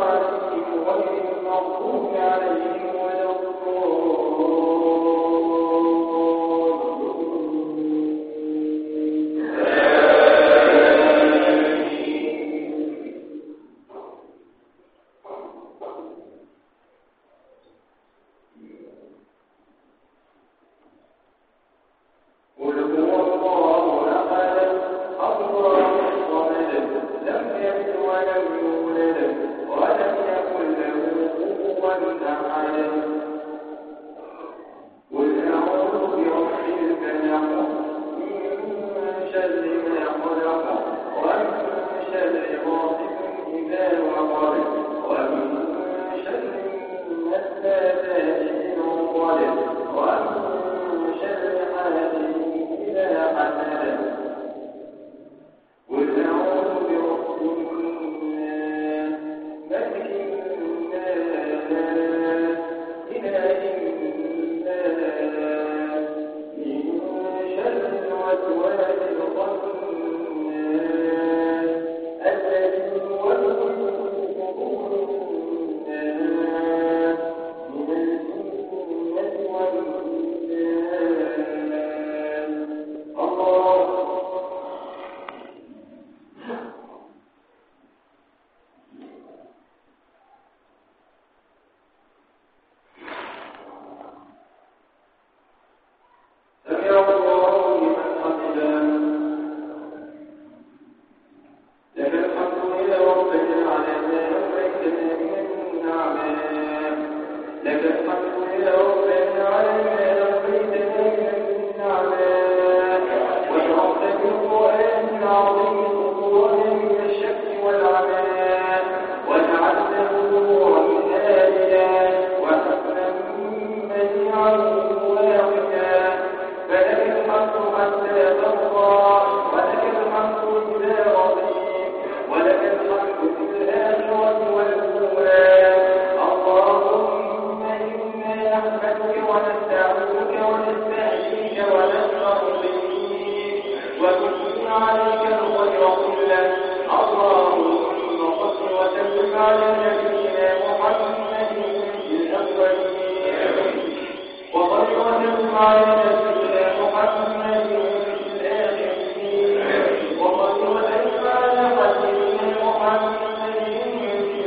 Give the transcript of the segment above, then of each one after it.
عليهم غير المغضوب عليهم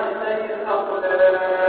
اهدنا بأحسن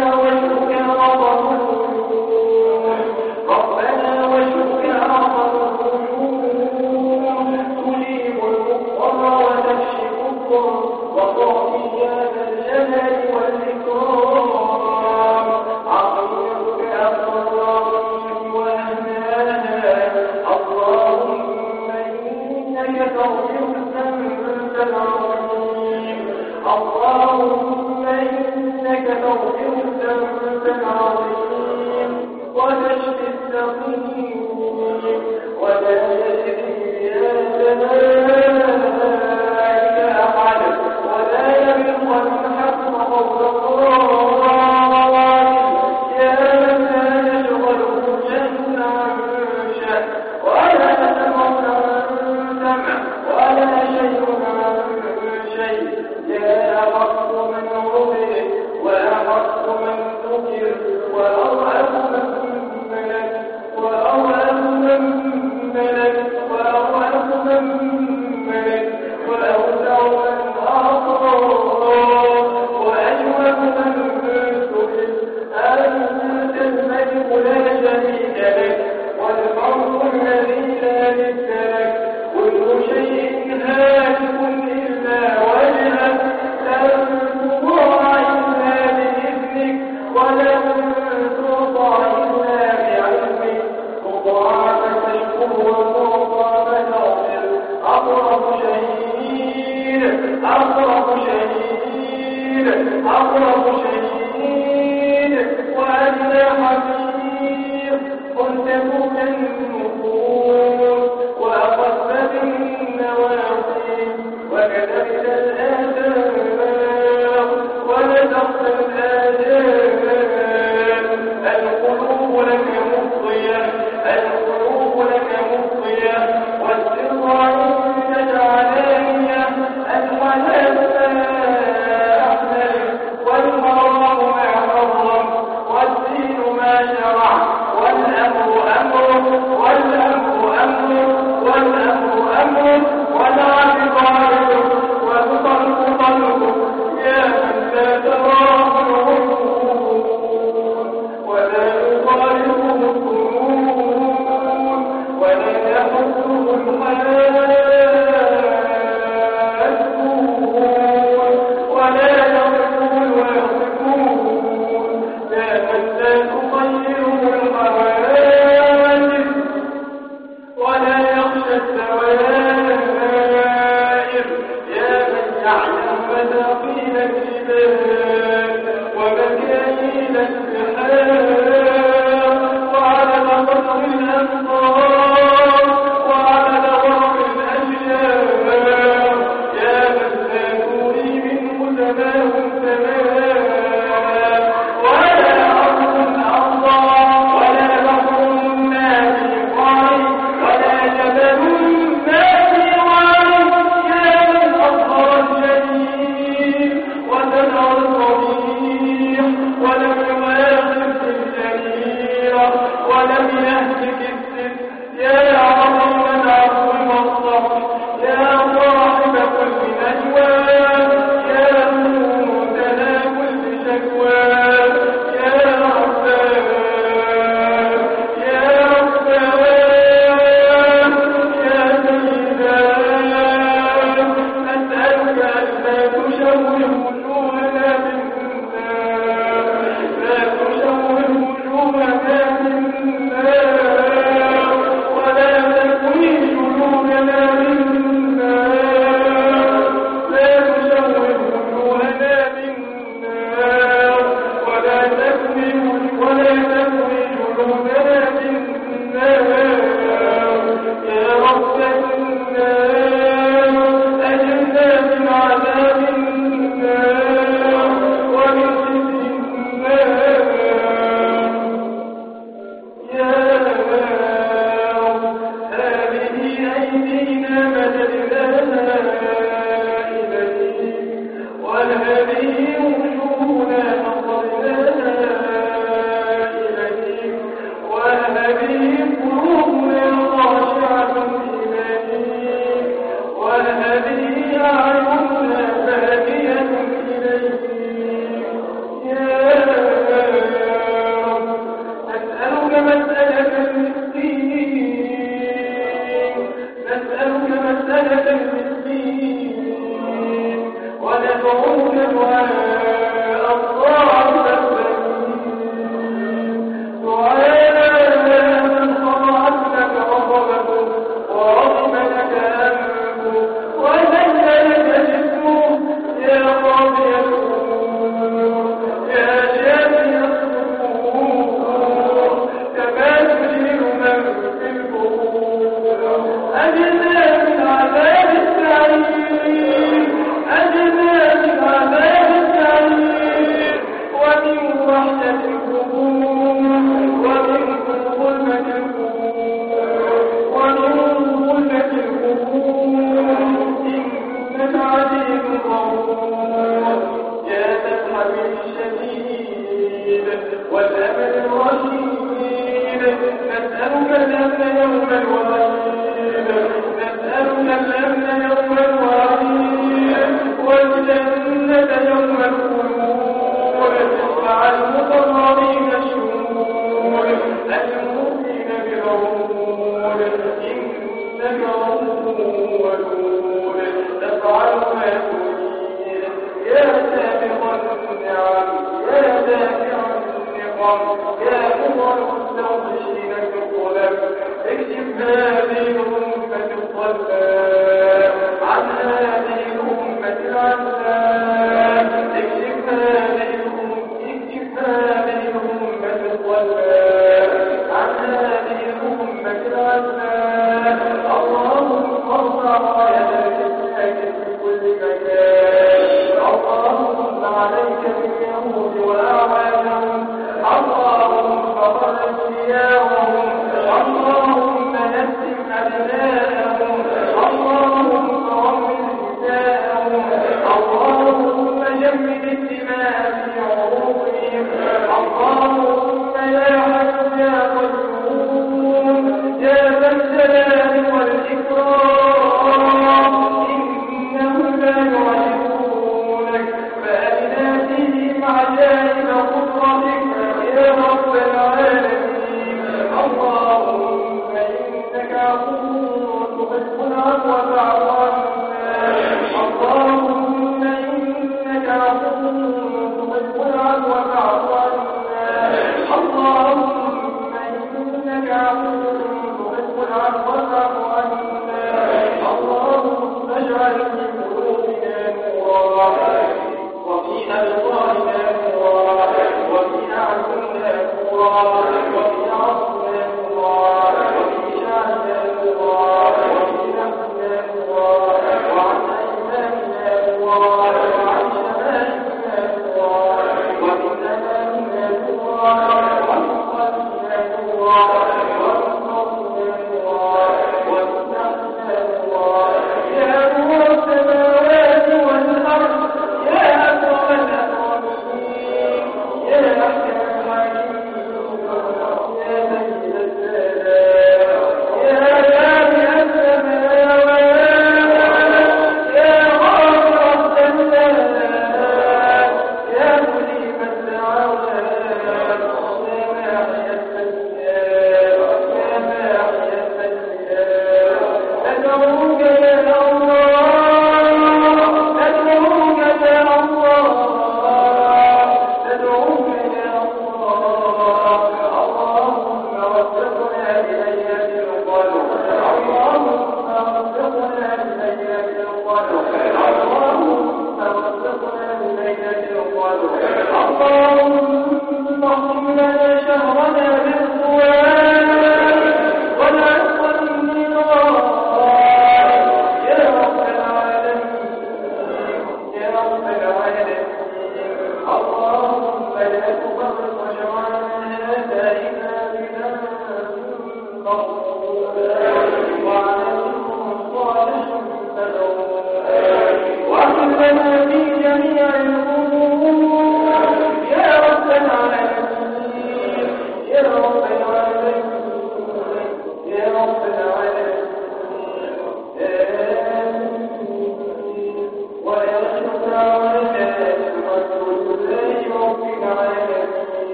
there Amen.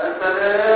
السلام